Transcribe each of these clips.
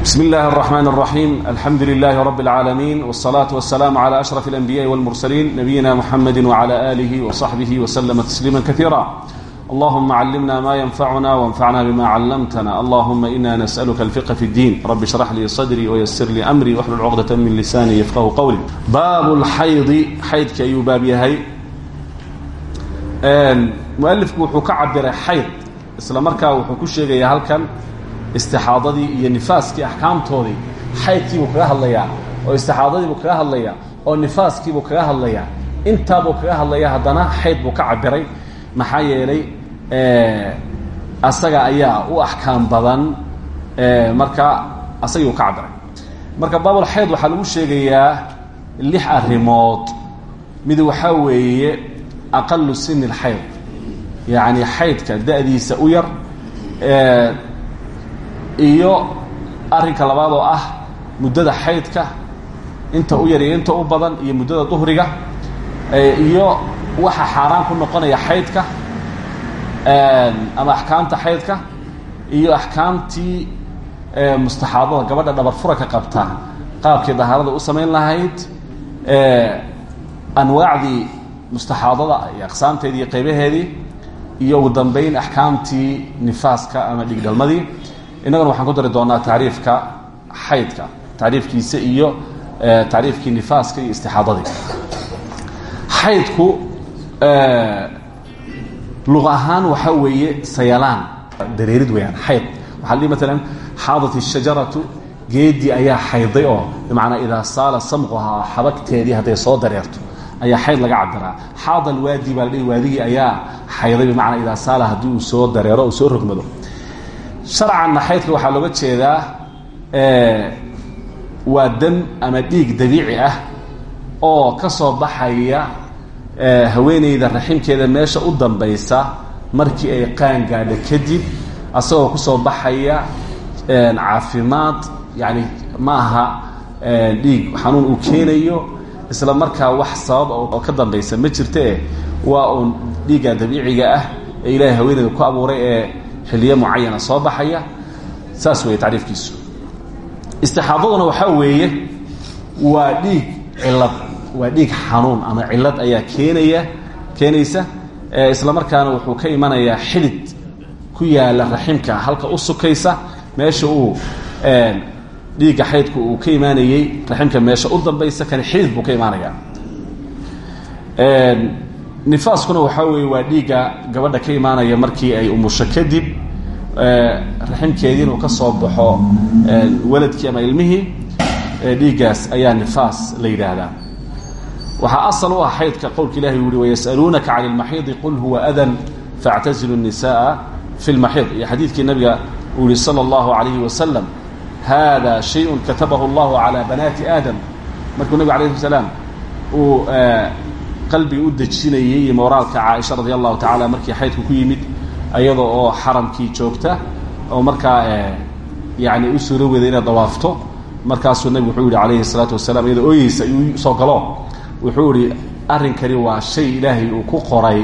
بسم الله الرحمن الرحيم الحمد لله رب العالمين والصلاة والسلام على أشرف الأنبياء والمرسلين نبينا محمد وعلى آله وصحبه وسلم تسليما كثيرا اللهم علمنا ما ينفعنا وانفعنا بما علمتنا اللهم إنا نسألك الفقه في الدين رب اشرح لي صدري ويسر لي أمري واحلل عقدة من لساني يفقه قولي باب الحيض حيض كأيو باب يهي مؤلفك وحو كعبر حيض isla markaa wuxuu ku sheegayaa halkan istixaadadii iyo nifaaskii axkaamtoodii xaydkiibuu kaga hadlayaa oo istixaadadiibuu kaga hadlayaa oo nifaaskiibuu kaga hadlayaa. Intaabuu kaga hadlayaa haddana xayd buu ka cabiray maxaa yeelay asaga ayaa u axkaam badan marka asagii ka cabiray marka baabulxayd waxaa lagu sheegayaa lix arrimood. Mid waxaa weeye aqalu sini lxayd. Yacni xaydka da'diisa u yar iyo arrinka labaad oo ah muddada xaydka inta u yar iyo inta u badan iyo muddada duhriga iyo waxa xaaraan ku noqonaya xaydka ama axkaamta xaydka iyo axkaamtii mustaxaadada gabadha dhabar furaka qabta. Qaabkii dahaarada u samayn lahayd anwaacdii mustaxaadada iyo aqsaamteedii iyo qaybaheedii iyo ugu dambayn axkaamtii nifaaska ama dhigdhalmadii innaguna waxaan ku dari doonaa tacriifka xaydka tacriifkiisa iyo tacriifkii nifaaska iyo istixaadadii. Xaydku luq ahaan waxaa weeye sayalaan dareerid weyaan xayd waxaa la dhihi maalan xaadat ishajaratu ayaa xayday oo bimacnaa idaa saala samquhaa xabagteedii hadday soo dareerto ayaa xayd laga cabiraa xaada alwaadi baa la dhihi ayaa xayday bimacnaa idaa saala haddii uu soo dareero uu soo rogmado sharcanna xaydka waxaa looga jeedaa waa dam ama dhiig dabiici ah oo ka soo baxaya haweeneyda raximkeeda meesha u dambaysa markii ay qaan gaadho kadib asagoo ku soo baxaya caafimaad yani ma aha dhiig xanuun uu keenayo isla markaa wax sabab oo ka dambaysa ma jirtae waa uun dhiigga dabiiciga ah ee ilaahay haweeneyda ku abuuray ee xiliyo mucayana soo baxaya saas weeye tacriifkiisu. Istixaadaduna waxaa weeye waa dhiig cilad waa dhiig xanuun ama cilad ayaa keenaya keenaysa isla markaana wuxuu ka imanayaa xidid ku yaalla raximka halka u sukaysa meesha uu dhiigga xaydku uu ka imaanayey raximka meesha u dambaysa kan xidid buu ka imaanaya. Nifaaskuna waxaa weeye waa dhiigga gabadha ka imaanaya markii ay umusho kadib raximkeedii inuu ka soo baxo waladkii ama ilmihii dhiiggaas ayaa nifaas la yidhaahdaa waxaa asal u ah xaydka qowlka ilahi u yihi wayas'aluunaka cani lmaxiidi qul huwa adan faاctazilu الnisaءa fi اlmaxiid iyo xadiidkii nabiga uu yihi salى اllahu عalayhi wasalam hada shayء katabahu اllahu calى banaati aadam markuu nabig alayh salaam uu qalbiga u dejinayey iyo moraalka caaisha radi allahu tacala markii xaydku ku yimid ayada oo xaramkii joogta oo markaa yani u suuro weda inaad dawaafto markaasuu nabigu wuxuu yihi alayhi الsalaatu wasalaam iyadoo ooyeysa ayuu soo galo wuxuu ihi arrinkani waa shay ilaahay uu ku qoray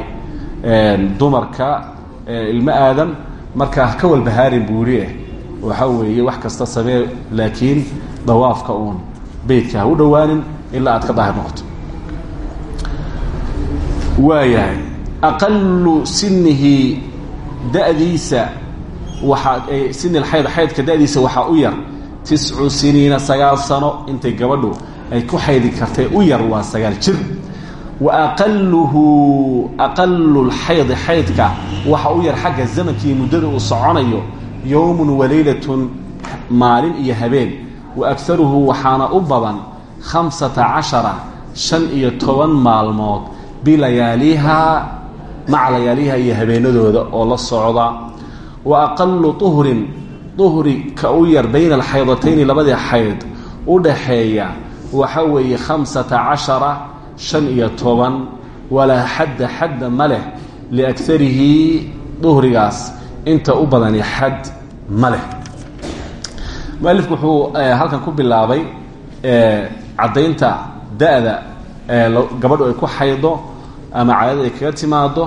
dumarka ilmo aadam. Markaa ka walbahaarin buu ihi eh. Waxaa weeye wax kasta samee laakiin dawaafka uun beytka u dhowaanin ilaa aad ka daahir noqoto. Waayahay aqalu sinihi da'diisa waxaa sini xayd xaydka da'diisa waxaa u yar. Tiscu siniina sagaal sano intay gabadhu ay ku xaydi kartay u yar waa sagaal jir. Wa aqaluhu aqalu lxaydi xaydka waxa u yar xagga zamankii muddada uu soconayo yowmun walaylatun maalin iyo habeen. Wa agaruhu waxaana u badan khamsata cashara shan iyo toban maalmood bilayaaliha maca layaaliha iyo habeenadooda oo la socda. Wa aqalu uhrin uhri ka u yar bayna alxaydatayni labadii xayd u dhaxeeya waxa weeye khamsata cashara shan iyo toban walaa xadda xadda ma leh liagarihi duhrigaas inta u badani xad ma leh. Mualifku wuxuu halkan ku bilaabay caddaynta da-da gabadhu ay ku xaydo ama caadada ay kaga timaado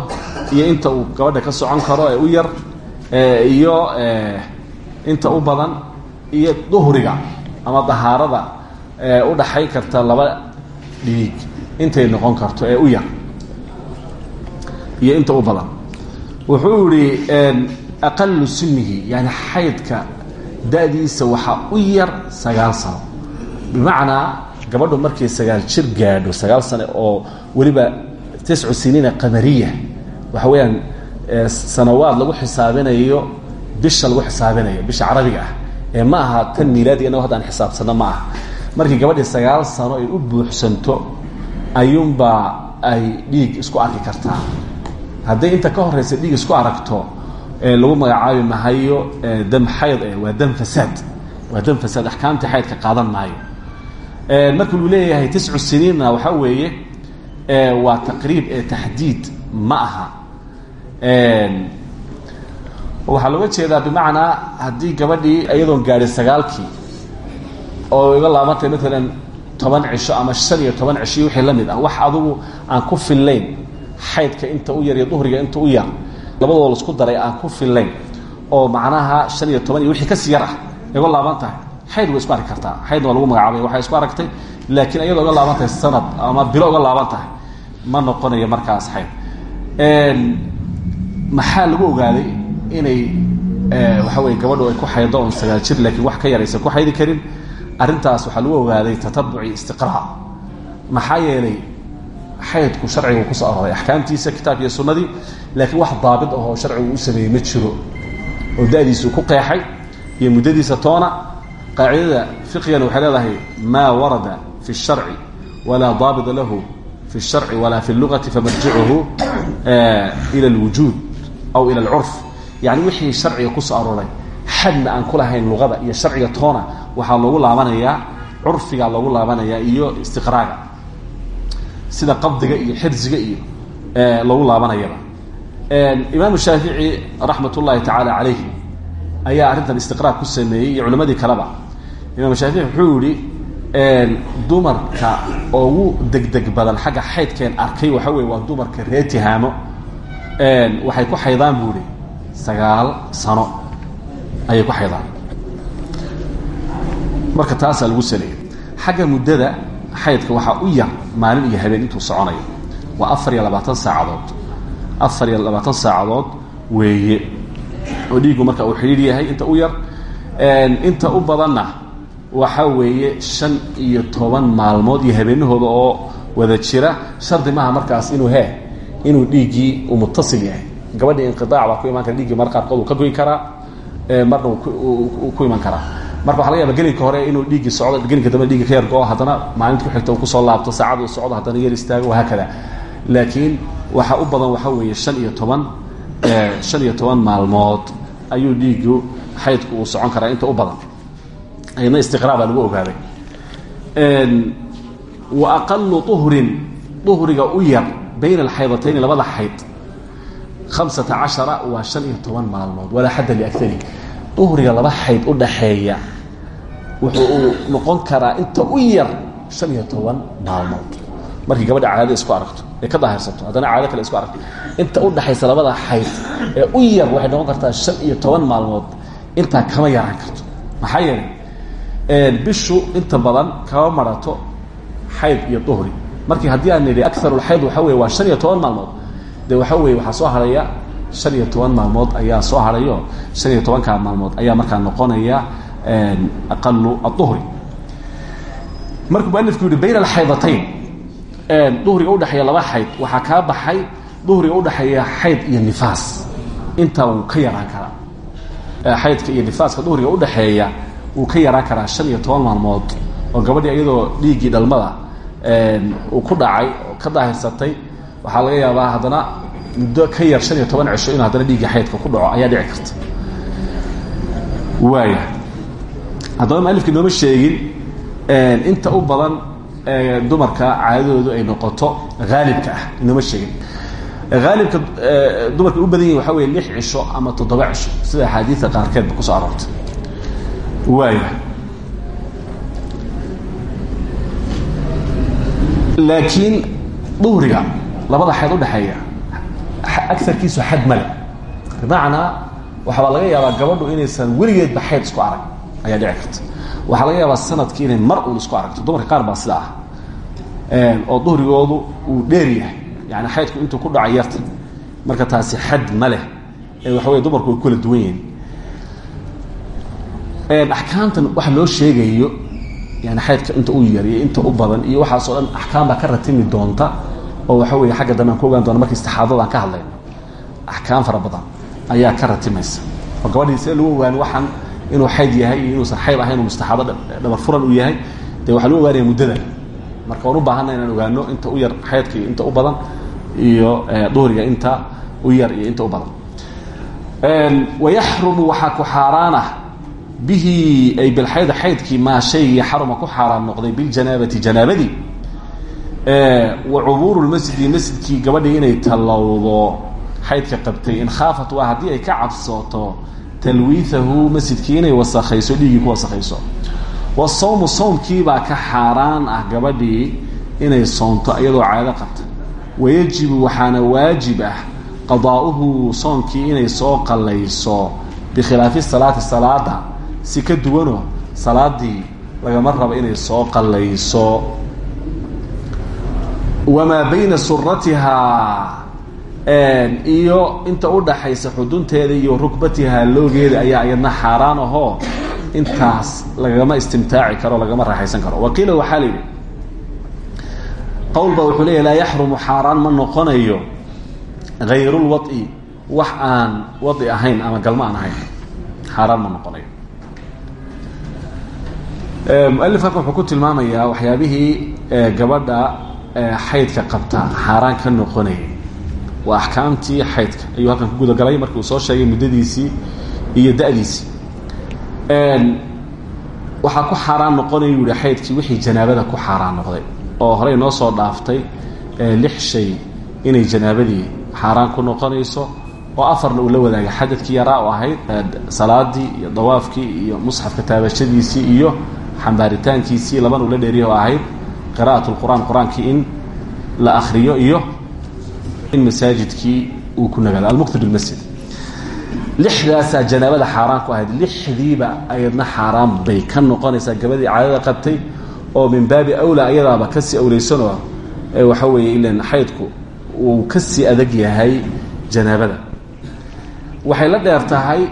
iyo inta uu gabadha ka socon karo ee u yar iyo inta u badan iyo duhriga ama dahaarada u dhaxay karta laba dhiig intay noqon karto ee u yar iyo inta u badan. Wuxuu yihi aqalu sinihi yani xaydka da-diisa u yar sagaal sano. Bimacnaa gabadhu markay sagaal jir gaadho sagaal sane oo weliba tiscu siniina qamariya. Waxa weeyaan sanawaad lagu xisaabinayo bisha lagu xisaabinayo bisha carabiga ah. Ee ma aha tan miilaadiga inago hadda aan xisaabsano ma aha. Markii gabadhii sagaal sano ay u buuxsanto ayuunbaa ay dhiig isku arki kartaa. Hadday inta ka horeysa lagu magacaabi mahayo dam xayd waa dam fasaad. Waa dam fasaad axkaamtii xaydka qaadan maayo. Marka uu leeyahay tiscu siniinna waxaa weeye waa taqriib ee taxdiid ma aha. Waxaa looga jeedaa bimacnaa haddii gabadhii iyadoon gaadhay sagaalkii oo iga laabantay maalan toban cisho ama shan iyo toban cisho wixii la mid ah wax adugu aan ku fillayn xaydka inta u yar iyo inta u yar labadoo la isku daray aan ku fillayn oo macnaha shan iyo toban iyo yar ah iga laaban xayd way kartaa. Xaydna waa magacaabay waxay isku aragtay laakiin iyadoo iga sanad ama bilo iga ma noqonayo markaas xayd. Maxaa lagu ogaaday inay waxa weye gabadhu ay ku xaydo oon sagaal jir laakiin wax ka yar aysan ku xaydi karin? Arrintaas waxaa lagu ogaaday tatabuci istiqraa. Maxaa yeelay xaydku sharcigu ku soo aroray axkaamtiisa kitaabka iyo sunnadii laakiin wax daabit ahoo sharcigu u sameeyey ma jiro. Oo da-diisu ku qeexay iyo muddadiisa toona qaacidada fiqigana waxay leedahay maa warada fi الsharci walaa daabita lahu fi الsharci walaa fi اlugati famarjicuhu ila اlwujuud aw ila اlcurf yani wixii sharciga kusoo arooray xadna aan ku lahayn luqada iyo sharciga toona waxaa loogu laabanayaa curfiga loogu laabanayaa iyo istiqraaga sida qabdiga iyo xirziga iyo loogu laabanayaba imaamu shaafici raxmat ullaahi tacaala calayh ayaa arrintan istiqraag ku sameeyey iyo culimadii kaleba imaam shaafici wuxuu yihi dumarka ugu degdeg badan xagga xaydkeen arkay waxa weye waa dumarka ree tihaamo. Waxay ku xaydaan ihi sagaal sano ayay ku xaydaan. Marka taasaa lagu saleeyay. Xagga muddada xaydka waxaa u yar maalin iyo habeen intuu soconayo waa afar iyo labaatan saacadood. Afar iyo labaatan saacadood weeye. Oo dhiigu marka uu xidhiir yahay inta u yar inta u badanna waxa weeye shan iyo toban maalmood iyo habeenahooda oo wada jira shardi maaha markaas inuu he inuu dhiiggii uu mutasil yahay. Gabadhii inqiaac baa ku iman kara dhiiggii mar uu ka goyn karaa marna ku iman karaa. Marka waxa laga yaaba gelinka hore inuu dhiiggii socdo gelinka dambe dhiigga ka yar go-o haddana maalinta ku xigta uu ku soo laabto saacad uu socdo haddana yar istaago wahaakada laakiin waxa u badan waxa weeye shan iyo toban maalmood ayuu dhiiggu xaydku uu socon karaa inta u badan ayadna istiqraa lagu ogaaday. Wa aqalu uhrin uhriga u yar bayna alxaydatayni labada xayd hamsata cashara waa shan iyo toban maalmood walaa xadda liagari uhriga u dhaxeeya wuxuu uu noqon karaa inta u yar shan iyo toban maalmood. Markii gabadha caadada isku aragto ee ka daahirsato haddana caado isku aragto inta u dhaxaysa labada xayd u yar waxay noqon kartaa shan maalmood intaa kama yaraan karto. Maxaa yeelay bishu inta badan kama marato xayd iyo duhri. Markii haddii aan nidhi aarulxayd waxa weye waa shan iyo toban maalmood. De waxa weye waxaa soo haraya shan iyo toban maalmood ayaa soo harayo. Shan iyo maalmood ayaa markaa noqonaya aqalu aduhri markuu mualifku yihi bayna alxaydatayn duhriga udhexeeya laba xayd waxaa kaa baxay duhriga udhexeeya xayd iyo nifaas. Intaa wuu ka yaraan karaa. Xaydka iyo nifaaska duhriga udhexeeya wuu ka yaraan karaa shan iyo maalmood oo gabadhii iyadoo dhiiggii dhalmada uu ku dhacay ka daahirsatay waxaa laga yaabaa haddana muddo ka yar shan iyo toban cisho inuu haddana dhiiggii xaydka ku dhaco ayaa dhici karta. Waaya haddaba mualifka inooma sheegin inta u badan dumarka caadadoodu ay noqoto haalibka ah inooma sheegin. Haalibka dumarka u badan yihiin waxa wey lix cisho ama toddoba cisho sida axaadiida qaarkeedba ku soo aroortay waaya laakiin duhriga labada xayd udhexeeya agarkiisu xad male bimacnaa waxaabaa laga yaabaa gabadhu inaysan weligeedba xayd isku arag ayaa dhici karta. Waxaa laga yaabaa sannadkii inay mar uun isku aragto. Dumarka qaar baa sida ah. Oo duhrigoodu uu dheer yahay. Yani xaydku intuu ku dhacay yarta marka taasi xad ma leh. Ee waxa wey dumarku way ku kala duwan yihiin axkaamtan waxa loo sheegayo yani xaydka inta u yar iyo inta u badan iyo waxaasoo dhan axkaam baa ka ratimi doonta oo waxa wey xagga dambe aan ku ogaan doona marka istixaadada aan ka hadlayno axkaam fara ayaa ka ratimaysa. Oo gabadhii see lagu waxaan inuu xayd yahay iyo inuusan ahayn uu mustaxaado dhabar furan uu yahay. Dee waxaa lagu ogaanaya muddada. Marka waan u inaan ogaano inta u yar xaydka inta u badan iyo duhriga inta u yar iyo inta u badan. Wayaxrumu waxaa ku xaaraana bihi ay bilxayd xaydkii maa shaygii xaruma ku xaaraan noqday biljanaabati janaabadii. Wa cubuuru lmasjidi masjidkii gabadhii inay tallowdo xaydka qabtay. In khaafat waa haddii ay ka cabsooto talwiihahu masjidkii inay wasakhayso dhiiggii ku wasakhayso. Wasawmu sawmkiibaa ka xaaraan ah gabadhii inay soonto iyadoo caado qabta. Wayajibu waxaana waajib ah qadaa'uhu soonkii inay soo qallayso bikhilaafi salaati salaada si ka duwanoo salaadii lagama rabo inay soo qallayso. Wamaa bayna suratihaa iyo inta udhaxaysa xudunteeda iyo rukbatihaa loogeeda ayaa iyadna xaaraan ahoo intaas lagama istimtaaci karo lagama raaxaysan karo. Waqiila waxaa la yidhi qowl baa wuxuu leeyahy laa yaxrumu xaaraan ma noqonayo hayrulwai wax aan wadi ahayn ama galmo aan ahayn. Xaaraan ma noqonayo mualif halkan wuxuu ku tilmaamayaa waxyaabihii gabadha xaydka qabta xaaraan ka noqonayay waa axkaamtii xaydka. Ayuu halkan ku gudagalay markii uu soo sheegay muddadiisii iyo da'diisii. Waxaa ku xaaraan noqonaya u yihi wixii janaabada ku xaaraan noqday. Oo horey noo soo dhaaftay lix shay inay janaabadii xaaraan ku noqonayso. Oo afarna uu la wadaagay xadadkii yaraa oo ahayd salaadii iyo dawaafkii iyo musxafka taabashadiisii iyo xambaaritaankiisii laban uu la dheeriya oo ahayd qira'at lqur'aan in la akriyo iyo in masaajidkii uu ku nagaado almuqti bilmasjid lixdaasaa janaabada xaaraan ku ahayd. lixdiiba ayadna xaaraan bay ka noqonaysaa. gabadii caadada qabtay oo min baabi awla ayadaaba ka sii awleysanoo waxa weeye ilan xaydku uu ka sii adag yahay janaabada. waxay la dheer tahay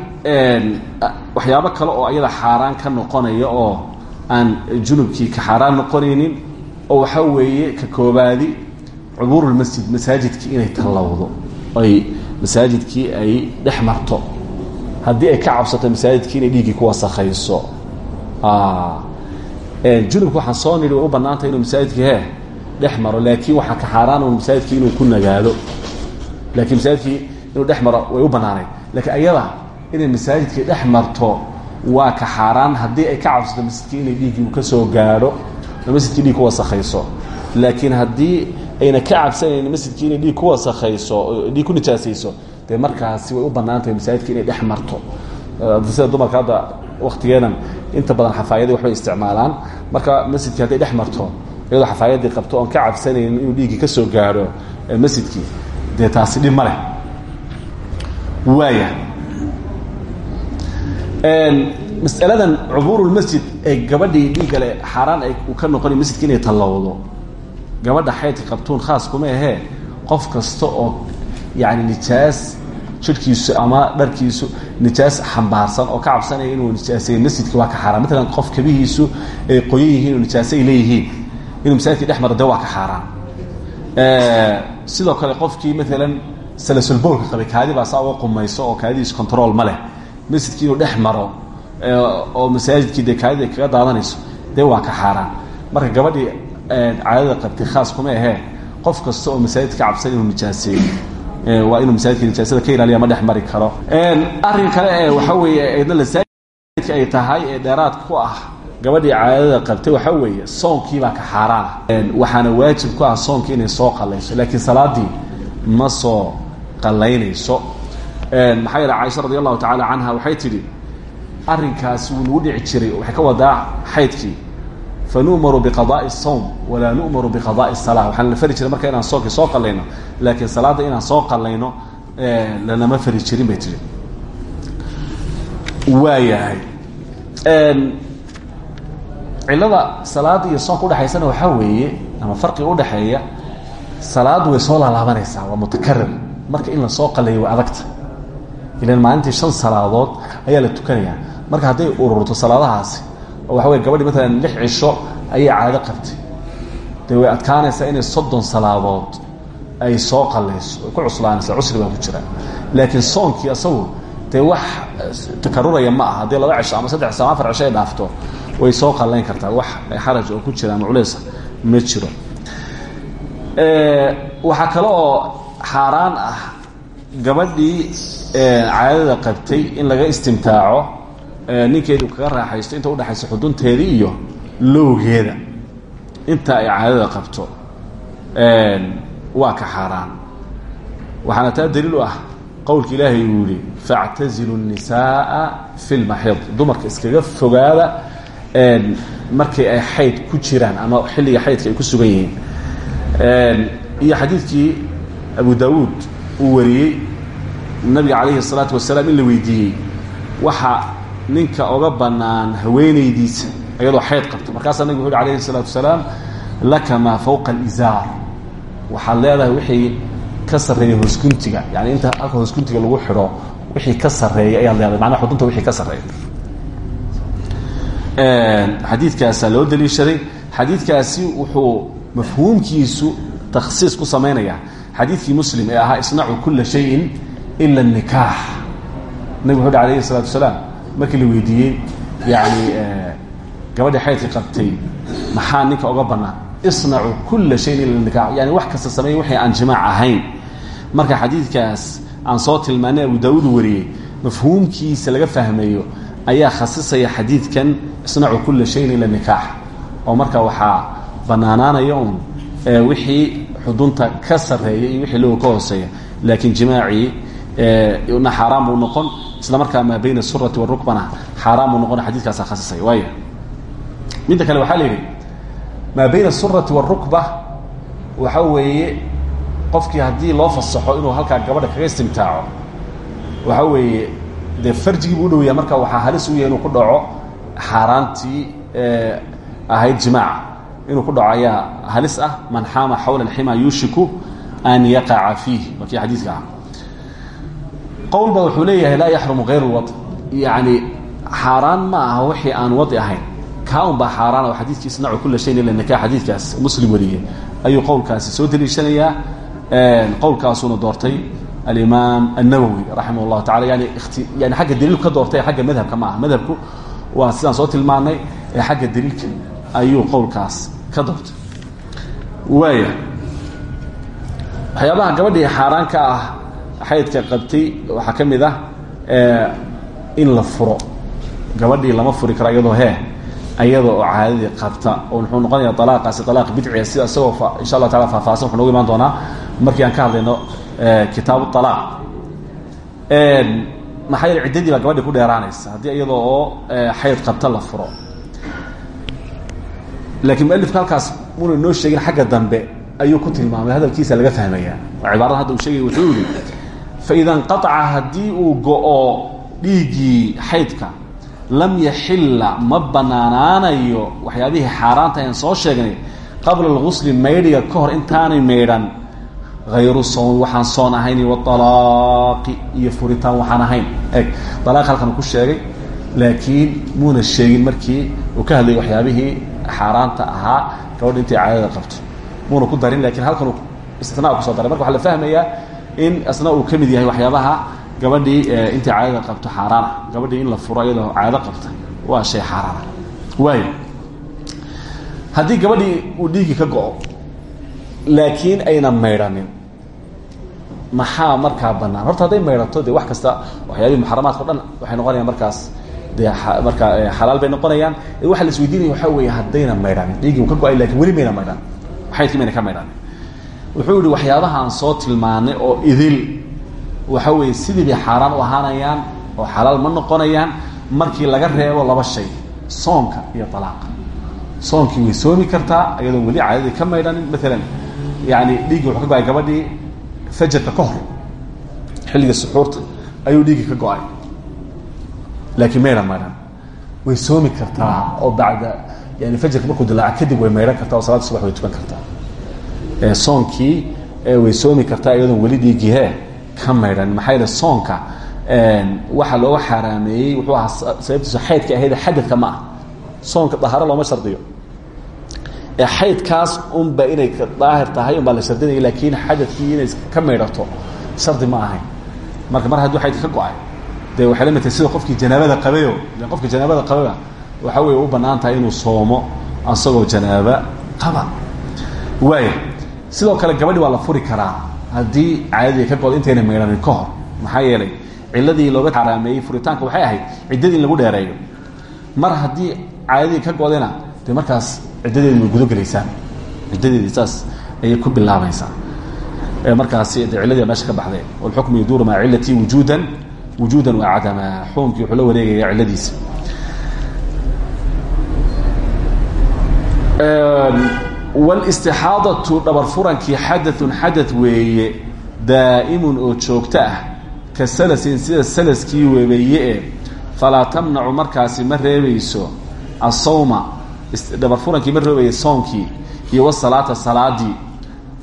waxyaabo kale oo ayada xaaraan ka noqonaya oo aan junubkii ka xaaraan noqonaynin oo waxaa weeye ka koobaadi cubuurulmasjid masaajidkii inay tallowdo. Ay masaajidkii ay dhex marto. Haddii ay ka cabsato masaajidkii inay dhiiggii ku wasakhayso. Junubka waxaan soo nidhi way u bannaantay inuu masaajidkii he dhex maro laakiin waxaa ka xaaraan un masaajidkii inuu ku nagaado. Laakiin masaajidkii inuu dhex maro way u bannaanayd. Laakiin ayada inay masaajidkii dhex marto waa ka xaaraan haddii ay ka cabsato masjidkii inay dhiiggii uu ka soo gaadho oo masjidkii dhiig ku wasakhayso laakiin haddii ayna ka cabsanayn masjidkii inay dhiig ku wasakhayso dhiig ku nijaasayso dee markaasi way u bannaan tahay masaajidkii inay dhex marto. Sida dumarka hadda waktigeenan inta badan xafaayadii waxbay isticmaalaan. Marka masjidkii hadday dhex marto iyadoo xafaayadii qabto oon ka cabsanayn inuu dhiiggii ka soo gaadho masjidkii dee taasi dhib ma leh. Waaya masaladan cubuurulmasjid ee gabadhii dhiiggale xaaraan ay ka noqonay masjidka inay tallowdo. Gabadha xaydka qabtuun khaas kuma ahee qof kasta oo yani nijaas jirhkiisu ama dharkiisu nijaas xambaarsan oo ka cabsanaya inuu nijaaseeyo masjidka waa ka xaaraan. Maalan qof kabihiisu ay qoyan yihiin oo inuu masaajidka dhex maro de waa ka sidoo kale qofkii maalan salasulboolka qabay kaadi baa saa qumayso oo kaadidiisu control ma masjidkii inuu dhex maro oo masaajidkii dee kaadida kaga daadanayso dee waa ka xaaraan. Marka gabadhii caadada qabtay khaas kuma ahee qof kasta oo masaajid ka cabsan inuu nijaaseeyo waa inuu masaajidka nijaasada ka ilaaliya ma dhex mari karo. Arrin kale ee waxa weeye eedna lasaajidka ay tahay ee dheeraad ku ah gabadhii caadada qabtay waxaa weeye soonkiibaa ka xaaraana waxaana waajib ku ah soonkii inay soo qallayso laakiin salaadii ma soo qallaynayso maxaa yeele caaisha radi allahu tacaala canha waxay tidhi arrinkaasi wuu nagu dhici jiray waxay ka wadaa xaydkii. Fanu'maru biqadaai sawm walaa nu'maru biqadaai sala waxaan la fari jiray marka inaan soonkii soo qallayno laakiin salaadda inaan soo qallayno lanama fari jirin bay tihi waayahay cilada salaada iyo soonka udhexaysana waxaa weeye ama farqiga udhexeeya salaadu way soo laalaabanaysaa waa mutakarir marka in la soo qaleeyo way adagta ilan maalintii shan salaadood ayaa la tukanaya. Marka hadday ururto salaadahaasi oo waxa wey gabadhi maalan lix cisho ayay caado qabtay. Dee way adkaanaysaa inay soddon salaadood ay soo qalayso way ku cuslaanaysaa cusri baa ku jira. Laakiin soonkii asagu dee wax takaruraya ma aha. Haddii laba cisho ama saddex ama afar cisho ay dhaafto way soo qallayn kartaa. Wax xaraj oo ku jira ama culeysa ma jiro. Waxaa kale oo xaaraan ah gabadhii caadada qabtay in laga istimtaaco ninkeedu kaga raaxaysto inta udhexaysa xudunteedii iyo lowgeeda inta ay caadada qabto waa ka xaaraan waxaana taa daliil u ah qowlka ilaahay uu yihi factazilu الnisaءa fi اlmaxiid dumarka iskaga fogaada markay ay xayd ku jiraan ama xilliga xaydka ay ku sugan yihiin iyo xadiidkii abu dawuud uu wariyey nabiga calayhi الsalaatu wasalaam in la weydiiyey waxa ninka oga banaan haweenaydiisa iyadoo xayd qabta markaasaa nabig wuxu uhi alayhi الsalaatu wasalaam laka maa fawqa اlizaar waxaad leedahay wixii ka sarreeya hoosguntiga yani inta halka hoosguntiga lagu xidho wixii ka sarreeya ayaad leedahay macnaha xudunta wixii ka sarreeya xadiidkaasaa loo daliishaday xadiidkaasi wuxuu mafhuumkiisu takhsiis ku samaynaya xadiidkii muslim ee ahaa isnacu kula shayin ila nikaax. Nabig wuxu uhi alayhi salatu salaam markii la weydiiyey yani eh, gabadhii xaydka qabtay maxaa ninka oga banaan isnacu kula shayin ila nikax yani wax kasta sameey waxay aan jimaac ahayn. Marka xadiidkaas aan soo tilmaanay abu daawuud wariyey mafhuumkiisa laga fahmayo ayaa khasisaya xadiidkan isnacu kula shayin ila nikaax. Oo marka waxaa banaanaanaya un eh, wixii xudunta ka sarreeya iyo wixii logo ka hooseeya. Laakiin jimaacii na xaaraan buu noqon isla markaa maa bayna surati warukbana xaaraan buu noqon xadidkaasa khasisaya waaya midda kale waxaa la yidhi maa bayna asurati wاrukba waxa weeye qofkii haddii loo fasaxo inuu halkaa gabadha kaga istimtaaco. Waxa weeye dee farjigii buu udhowyaa marka waxaa halis u yahay inuu ku dhaco xaaraantii ahayd jimaaca inuu ku dhaco ayaa halis ah man xaama xawla اlxima yuushiku an yaqaca fiih waa kii xadiidka ah qowl ba wuxuu leeyahay laa yaxrumu hayr اlwad yani xaaraan ma aha wixii aan wadi ahayn kaa un baa xaaraan oo xadiidkii isnacu kula shayin ila nikaax xadiidkaas muslim wariyey ayuu qowlkaasi soo deliishanayaa qowlkaasuna doortay alimaam الnawowi raximah اllahu tacala yani iti yani xagga daliilku ka doortay xagga madhabka ma aha madhabku waa sidaan soo tilmaanay ee xagga daliilka ayuu qowlkaas ka doortay waaya waxyaabaha gabadhii xaaraan ka ah xaydka qabtay waxaa ka mid ah in la furo. Gabadhii lama furi karo iyadoo hee ayada oo caadadii qabta. Oo muxuu noqonaya alaaqaasi alaaq bidciga sida isagoo insha allah taala faahfaahsan wuxu nogu imaan doonaa. Markii aan ka hadlayno kitaabu alaaq maxaa yeele ciddadii baa gabadhii ku dheeraanaysa? Haddii iyada oo xayd qabta la furo laakiin mualifka halkaas muna noo sheegin xagga dambe ayuu ku tilmaamay hadalkiisa laga fahmaya oo cibaarada hadda uu sheegay wuxuu yihi faida inqaaca haddii uu go-o dhiiggii xaydka lam yaxilla ma banaanaanayo waxyaabihii xaaraanta aan soo sheegnay qabla algusli maydhiga ka hor intaanay maydhan. Hayru sawmi waxaan soon ahayn waalaaqi iyo furitaan waxaan ahayn. Eg alaaq halkan ku sheegay laakiin muuna sheegin markii uu ka hadlayay waxyaabihii xaaraanta ahaa gabadha intay caadada qabto. Muuna ku darin lakiin halkan istinaa ku soo daray. Marka waxaa la fahmayaa in asna uu ka mid yahay waxyaabaha gabadhii intay caadada qabto xaaraana. Gabadhii in la furo iyadoo caado qabta. Waa shay xaaraana. Waayo haddii gabadhii uu dhiigii ka go-o laakiin ayna maydhanin maxaa markaa banaan horta hadday maydhato dee wax kasta waxyaabihii muxaramaadka o dhan waxay noqonayaan markaas dee markaa xalaal bay noqonayaan. Waxa la isweydiinaya waxaa weeye haddayna maydhanin dhiigii ka go'ay laakiin weli mayna maydhan xaydkii mayna ka maydhanin wuxuu yihi waxyaabaha aan soo tilmaanay oo idil waxa weeye sidii bay xaaraan u ahaanayaan oo xalaal ma noqonayaan markii laga reebo laba shay soonka iyo alaaqa soonkii way soomi kartaa iyadoo weli caadadii ka maydhanin maalan yani dhiiggii wuxuu ka go'ay gabadhii fajarka ka hor xilliga suxuurta ayuu dhiiggii ka go'ay laakiin mayna maydhan way soomi kartaa. Oo bacda yani fajarka markuu dilaaco kadib way maydhan kartaa oo salaada subax way tukan kartaa. Soonkii way soomi kartaa iyadoon weli dhiigihe ka maydhan maxaa yeele soonka waxaa looga xaaraameeyey wuxuu ahaa sababtiisu xaydka ahayd xadadka ma ah soonka dahaaro looma shardiyo. Ee xaydkaas unba inay daahir tahay unbaa la shardinaya laakiin xadadkii inay ka maydhato shardi ma ahayn. Marka mar hadduu xaydka ka go'ay dee waxay la mid tahay sida qofkii janaabada qabayo qofka janaabada qababa waxa wey u banaan inuu soomo asagoo janaaba qaba. Waaya sidoo kale gabadhi waa la furi karaa. Haddii caadadii ka god intayna ka hor maxaa yeelay ciladii looga xaaraameeyey furitaanka waxay ahayd ciddadii lagu dheereeyo. Mar haddii caadadii ka godena markaas ciddadeedi way gudogelaysaa ciddadeedii saas ayay ku bilaabaysaa. Markaasi de cilladii meesha ka baxdee walxukmu yaduuru maca cilatii wujuudan wujuudan wacadamaa xukunkii wuxuu la wareegaya cilladiisa. Wlistixaadatu dhabar furankii xadaun xadad weeye daa'imun oo joogto ah ka salasin sida salaskii weebeeye-e falaa tamnacu markaasi ma reebayso asawma dhabar furankii ma reebaya sawmkii iyo wasalaata salaadii.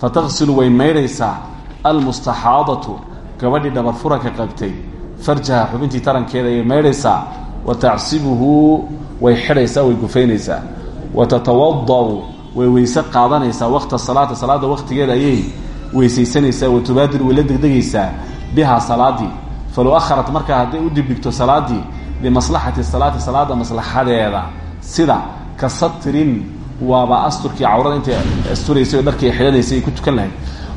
Fataqsilu way maydhaysaa almustaxaadatu gabadhii dhabar furanka qabtay farjaha xubintii tarankeeda ayay maydhaysaa wa tacsibuhu way xidhaysaa way gufaynaysaa. Wa tatawada way weyse qaadanaysaa waqta salaata salaada waqtigeeda ayay weysaysanaysaa wa tubaadir way la degdegaysaa bihaa salaadii. Falow aharat markaa hadday u dibdhigto salaadii limaslaxati salaati salaada maslaxadeeda. Sida ka satrin waaba asturkii cawrada intay asturaysay oo dharkii xidhanaysay ay ku tukan lahayd.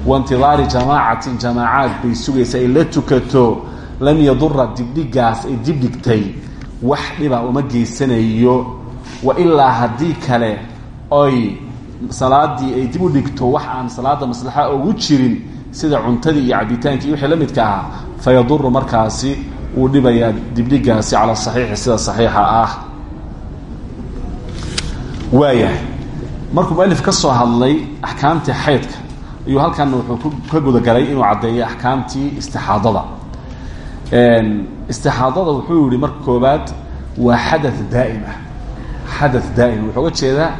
Waintidaari jamaacatin jamaacaad bay sugaysaa ay la tukato lam yadura dibdhigaas ay dibdhigtay wax dhiba uma geysanayo. Wa ilaa haddii kale oy salaadii ay dib u dhigto wax aan salaada maslaxa ugu jirin sida cuntadii iyo cabitaankii wixii la midka ahaa fayaduru markaasi wuu dhibayaa dibdhigaasi cala saxiixi sida saxiixa ah. Waayahay markuu mualif ka soo hadlay axkaamtii xaydka ayuu halkan wuxuu ka gudagalay inuu caddeeyo axkaamtii istixaadada istixaadada wuxuu yihi marka koobaad waa xada daa'im ah. Xada daa'im wuxuu uga jeedaa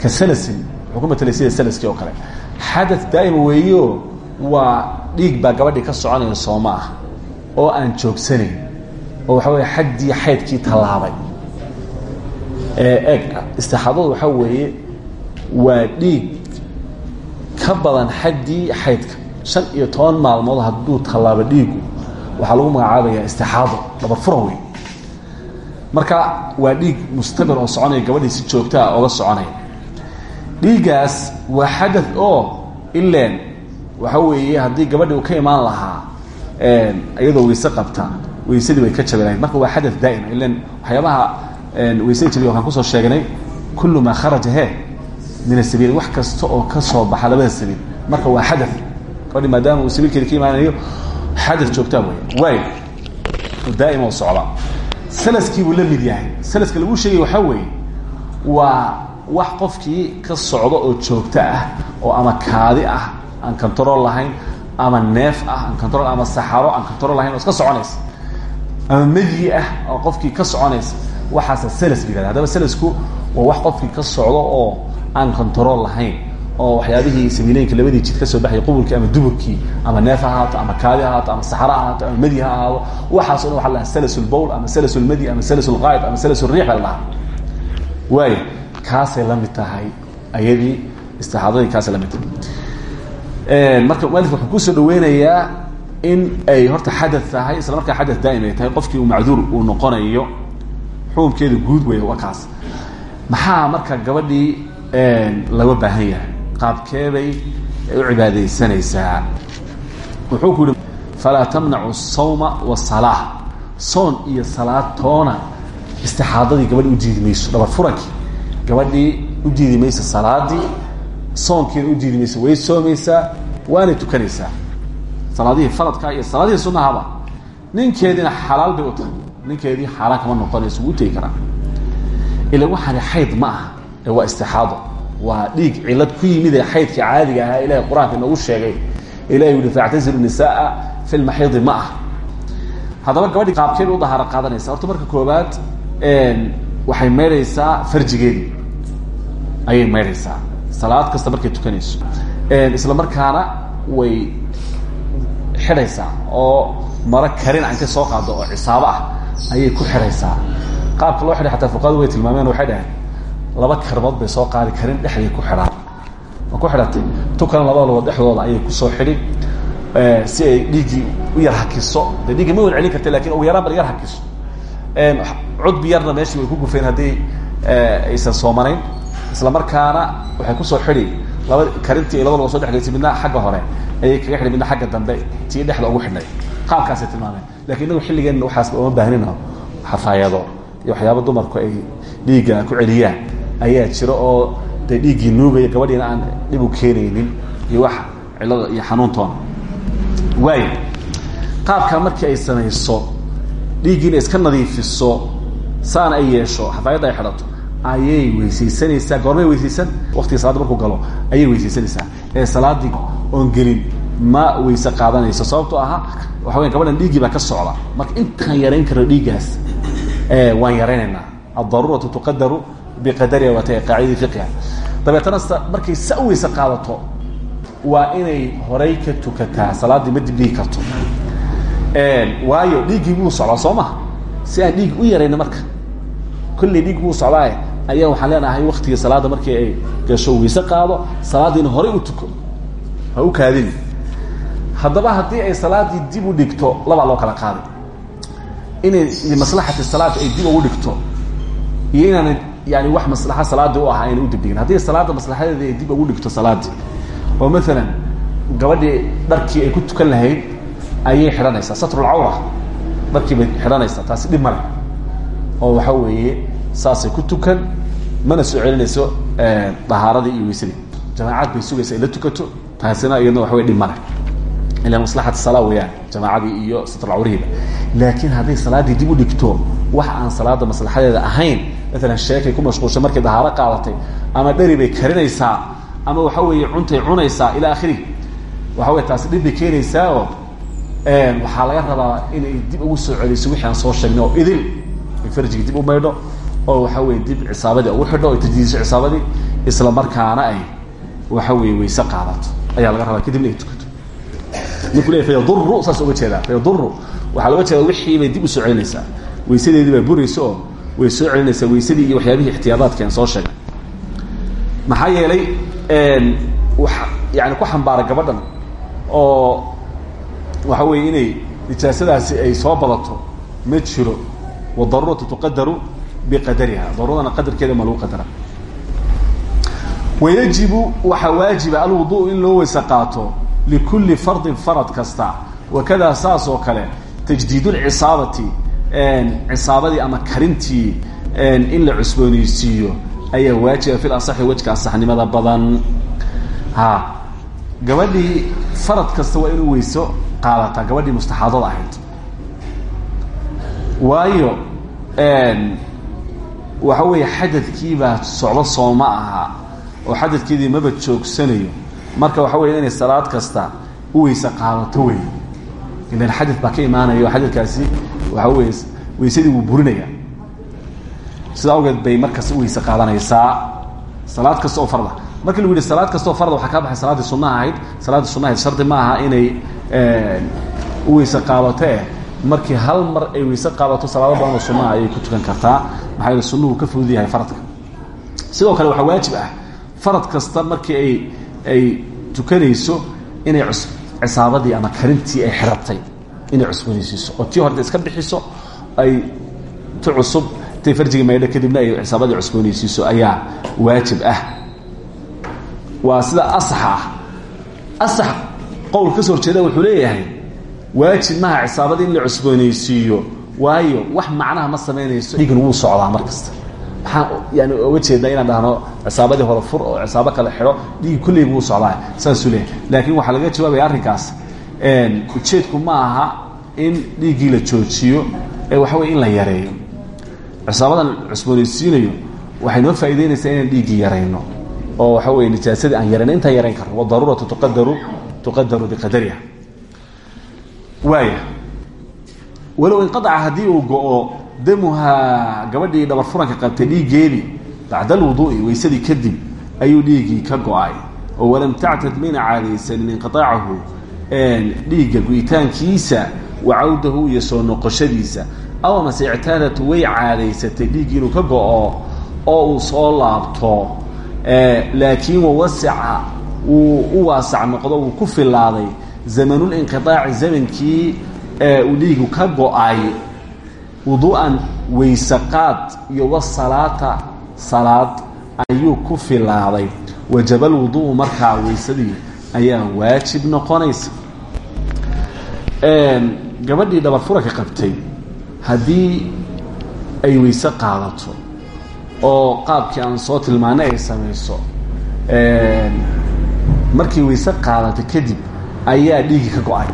ka salasin wuxuu ku salaskii oo kale. Xada daa'ima weeyo waa dhiig baa gabadhii ka soconaya sooma ah oo aan joogsanayn oo waxa weeye xaddii xaydkii tallaabay. Eeg istixaadadu waxaa weeye waa dhiig ka badan xaddii xaydka shan iyo toban maalmood hadduu tallaabo dhiigu waxaa lagu magacaabaya istixaado dhabar furan marka waa dhiig mustamir oo soconaya gabadhii si joogtaa oga soconaya. Dhiiggaas waa xadath oo ileen waxa weeye haddii gabadhii uu ka imaan lahaa iyadoo weyse qabta weysadii way ka jabi marka waa xadath daa'ima ilen waxyaabaha weysada jabiya waxaan ku soo sheegnay kullu maa kharaja he min asabiil wax kasta oo ka soo baxa labada sabiil. Marka waa xadath gabadhi maadaama uu sabiilkeeda ka imaanayo xadath joogtaa wey waay daa'ima oo socda. Salaskii buu la mid yahay. Salaska lagu sheegay waxaa wax qofkii ka socdo oo joogto ah oo ama kaadi ah aan control lahayn ama neef ah aan control ama saxaro aan control lahayn iska soconaysa. Ama medyi ah oo qofkii ka soconaysa. Waxaasa salas la yihahda haddaba waa wax qofkii ka socdo oo aan control lahayn oo waxyaabihii sabiilooyinka labadii jid ka soo baxay qubulkii ama duburkii ama neef ha ahaato ama kaadi ha ahaato ama saxaro ha ahaato ama medyi ha ahaado waxaaso dhan waxa la dhaha salas lbowl ama salas lmedyi ama salas lqaa'id ama salas riix baa la dhahaa. Waaya kaasay la mid tahay ayadii istixaadadii kaasay la mid tahay. Marka mualif wuxuu ku soo dhaweynayaa in ay horta xadath tahay isla markaa xadath daa'im ay tahay qofkii uu macduur uu noqonayo xukunkeeda guud weeye waa kaas. Maxaa marka gabadhii laga baahan yahay qaabkeebay u cibaadaysanaysaa. Wuxuu ku yihi falaa tamnacu sawma wasalaa soon iyo salaad toona istixaadadii gabadhi udiidi mayso. Dhabar furankii gabadhii udiidi maysa salaadii soonkiina udiidi mayso way soomaysaa waanay tukanaysaa. Salaadihii faradkaa iyo salaadihii sunahaba ninkeediina xalaal bay u tahay. Ninkeedii xaalaal kama noqonayso wuu tegi karaa. Ila waxaani xayd ma aha waa istixaado waa dhiig cilad ku yimid ee caadiga ahaa ilahay qur'aanka inoogu sheegay. Ilahi yihi factazilu nisaaa fi lmaxiidi ma ah. Haddaba gabadhii qaabkeed u dahaaro qaadanaysa horta marka koobaad waxay maydhaysaa farjigeedii. Ayay maydhaysaa salaad kasta markay tukanayso. Isla markaana way xidhaysaa oo maro karin intay soo qaado oo cisaabo ah ayay ku xidhaysaa. Qaabka loo xidhay xataa fuqahadu way tilmaameen waxay dhaheen laba karmood bay soo qaadi karin dhexday ku xidhaan. Ma ku xidhatay? Tukana labada lugood dhexdooda ayay ku soo xidhi si ay dhiiggii u yar hakiso. De ma wad celin karta laakiin ugu yaraan yar hakiso. Cudbi yarna meeshii way ku gufeen haddii aysan soomanayn isla markaana waxay ku soo xidhi laba karintii ay laba lugood so dhexgaysay midna xagga hore ayay kaga xidhay midna xagga dambe tii dhexda ugu xidhnay. Qaabkaasay tilmaameen. Lakin inagu xilligeenna waxaasba uma baahnino xafaayado iyo waxyaaba dumarku ay dhiigga ku celiyaan ayaa jira oo dee dhiiggii nuugaya gabadhiina aan dhib u keenaynin iyo wax cilada iyo xanuuntoona. Waayo qaabkaa markii ay samayso dhiiggiina iska nadiifiso saana ay yeesho xafaayadda ay xidhato ayay weysaysanaysaa. Goormay weysaysan? Waktiga salaadda markuu galo ayay weysaysanaysaa. Ee salaaddii oon gelin ma weyse qaadanayso. Sababtoo ahaa waxa weya gabadhan dhiiggii baa ka socda. Marka intaan yarayn karno dhiiggaas waan yaraynaynaa addaruuratu tuqadaru biqadariha waata qaacidadii fiqiha dabeetana markay sa u weyse qaadato waa inay horay ka tukataa salaaddii ma dib dhigi karto. Waayo dhiiggii buu socdaa soo maha si aan dhiig u yarayno marka. Kolley dhiig buu socdaa ayaa waxaan leenahay waktiga salaadda markii ay gasho weyse qaado salaaddiina horay u tuko. Ha u kaadini haddaba haddii ay salaaddii dib u dhigto labaa loo kala qaaday. Inay limaslaxati salaad ay dib ugu dhigto iyo inaana yani wax maslaxa salaadii u ah ayna u dibdhigin haddii salaadda maslaxadeeda dib ugu dhigto salaaddii oo maalan gabadhii dharkii ay ku tukan lahayd ayay xidhanaysaa satrulcawra dharkii bay xidhanaysaa taasi dhib male oo waxa weeye saasay ku tukan mana soo celinayso dahaaradii iyo weysadii jamaacad bay sugaysa ay la tukato taasina iyadna waxa wey dhib ila maslaxat sala weyaan jamaacadii iyo satrulcawrihiiba laakiin hadday salaaddii dib u dhigto wax aan salaada maslaxadeeda ahayn maalan sheekay ku mashquulshay markay dahaaro qaadatay ama dheri bay karinaysaa ama waxa weeye cuntay cunaysaa ila akhirih waxa wey taasi dhib bay keenaysaa oo waxaa laga rabaa inay dib ugu soo celiso wixii aan soo sheegnay oo idil. Ay farjigii dib u maydho oo waxa weye dib cisaabadii ugu xidho o tajdiidiso cisaabadii isla markaana ay waxa weye weyse qaadato. Ayaa laga rabaa kadibna ay tukato. Markuu leey fayaduru saas uga jeedaa fayaduru waxaa looga jeeda wixii bay dib u soo celinaysaa. Weysadeedii baa buraysa way soo celinaysaa weysadii iyo waxyaabihii ixtiyaadaadka aan soo sheegay. Maxaa yeelay wa yani ku xambaara gabadhan oo waxa weeye inay nijaasadaasi ay soo badato ma jiro wadaruuratu tuqadaru biqadariha. Daruuradana qadarkeeda ma lagu qadara. Wayajibu waxaa waajiba alwudu in loo weyse likulli fardin farad kasta. Wakada saas oo kale tajdiid lcisaabati cisaabadii ama karintii in la cusbooneysiiyo ayaa waajiba fi asaxi wejka asaxnimada badan. Ha gabadhii farad kasta waa inuu weyso qaadataa gabadhii mustaxaadada ahayd. Waayo waxa weeye xadadkiibaa socdo sooma aha oo xadadkeedii maba joogsanayo. Marka waxa weya inay salaad kasta u weyse qaadato wey ilan xadad baa ka imaanaya oo waxa weye weysadii wuu burinaya sida awgeed bay markas u weyse qaadanaysaa salaad kasta oo farda. Markii lagu yihi salaad kasta oo farda waxaa kaa baxay salaaddii sunnaha ahayd salaaddii sunna ahayd shardi ma aha inay u weyse qaadato eh markii hal mar ay weyse qaadato salaado badan oo sunnaha ayay ku tukan kartaa. Maxaa yeele sunnuhu ka fudud yahay faradka. Sidoo kale waxaa waajib ah farad kasta markii ay ay tukanayso inay cisaabadii ama karintii ay xiratay inay cusboonaysiiso oo tii horta iska bixiso ay ti cusub intay farjigii maydho kadibna ay cisaabadii cusboonaysiiso ayaa waajib ah. Waa sida asaxa ah. Asax qowl ka soo horjeeda wuxuu leeyahay waajib maha cisaabadii in cusboonaysiiyo waayo wax macnaha ma samaynayso dhiigan wuu socdaa mar kasta. Maxaan yani oga jeednaa inaan dhahno cisaabadii hore fur oo cisaabo kale xidho dhiigi kulley buu socdaa saasuu laakiin waxaa laga jawaabaya arrinkaas ujeedku ma aha in dhiiggii la joojiyo ee waxa weye in la yareeyo. Cisaabadan cusboonaysiinayo waxay noo faa'idaynaysaa inaan dhiiggii yarayno oo waxa weye nijaasadii aan yarayno intaan yarayn karno. Wadaruuratu tuqadaru tuqadaru biqadariha waaya walow inqadaca haddii uu go-o damuhaa dhabar furanka qabtay dhiiggeedii bacda alwuduu'i weysadii kadib ayuu dhiiggii ka go'ay. Oo walam tactad mayna caadaysanin inqiaacahu dhiigga go-itaankiisa wa cawdahu iyo soo noqoshadiisa. Amase ictaadatu way caadaysatay dhiiggii inuu ka go-o oo uu soo laabto. Laakiin wawasica wuu u waasac noqdo wuu ku filaaday zamanulinqiaaci zamankii uu dhiigu ka go'ay. Wuduu'an waysaqaad iyo wasalaata salaad ayuu ku filaaday wajaba lwudu'u markaa weysadii ayaa waajib noqonaysa. Gabadhii dhabar furanka qabtay haddii ay weyse qaadato oo qaabkii aan soo tilmaanay ay samayso markii weyse qaadato kadib ayaa dhiigii ka go'ay.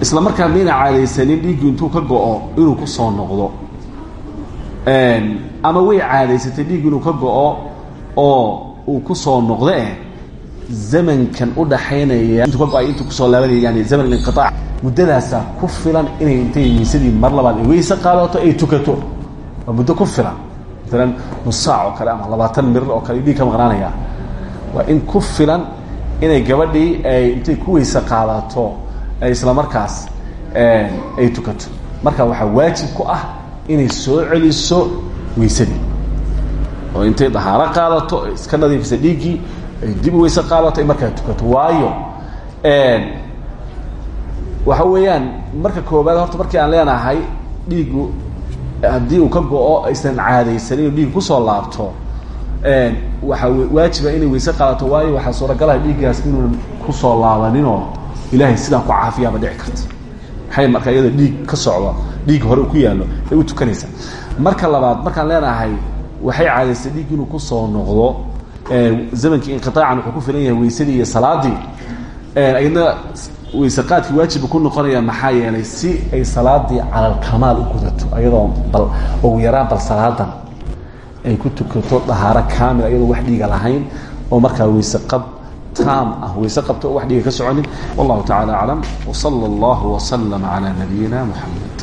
Isla markaa mayna caadaysanin dhiiggii intuu ka go-o inuu ku soo noqdo. Ama way caadaysatay dhiiggi inuu ka go-o oo uu ku soo noqdo eh zamankan u dhaxaynaya intuu ka go'ay intuu ku soo laabanaya yani zaman alinqiaac muddadaasaa ku filan inay intay weysadii mar labaad ay weyse qaadato ay tukato. Waa muddo ku filan. Maalan nus kale ama labaatan mirir oo kale dhiig ka maqnaanaya waa in ku filan inay gabadhii ay intay ku weyse qaadato isla markaas ay tukato. Marka waxaa waajib ku ah inay soo celiso weysadii oo intay dahaaro qaadato iska nadiifisa dhiiggii ay dib weyse qaadato markaa tukato. Waayo waxa weeyaan marka koobaad horta markii aan leenahay dhiiggu haddii uu ka go-o aysan caadaysanin inuu dhiig ku soo laabto waxaa waajiba inay weyse qaadato. Waayo waxaa suuragalaha dhiiggaas inuunan ku soo laabaninoo ilaahay sidaa ku caafiyaaba dhici karta maxay marka iyada dhiig ka socdo dhiig hore ku yaallo ay u tukanaysaa marka labaad markaan leenahay waxay caadaysay dhiig inuu ku soo noqdo zamankii inqiaacan wuxuu ku filan yahay weysadii iyo salaadii ayadna weyse qaadkii waajiba ku noqonaya maxaa yeelay si ay salaadii calalkamaal u gudato ayadoo bal ugu yaraan bal salaadan ay ku tukato dahaaro kaamil ayadoo wax dhiiga lahayn oo markaa weyse taam ah weyse wax dhiiga ka soconin. Wallahu tacala aclam wsala allahu waslama calaa nabiyina muxamed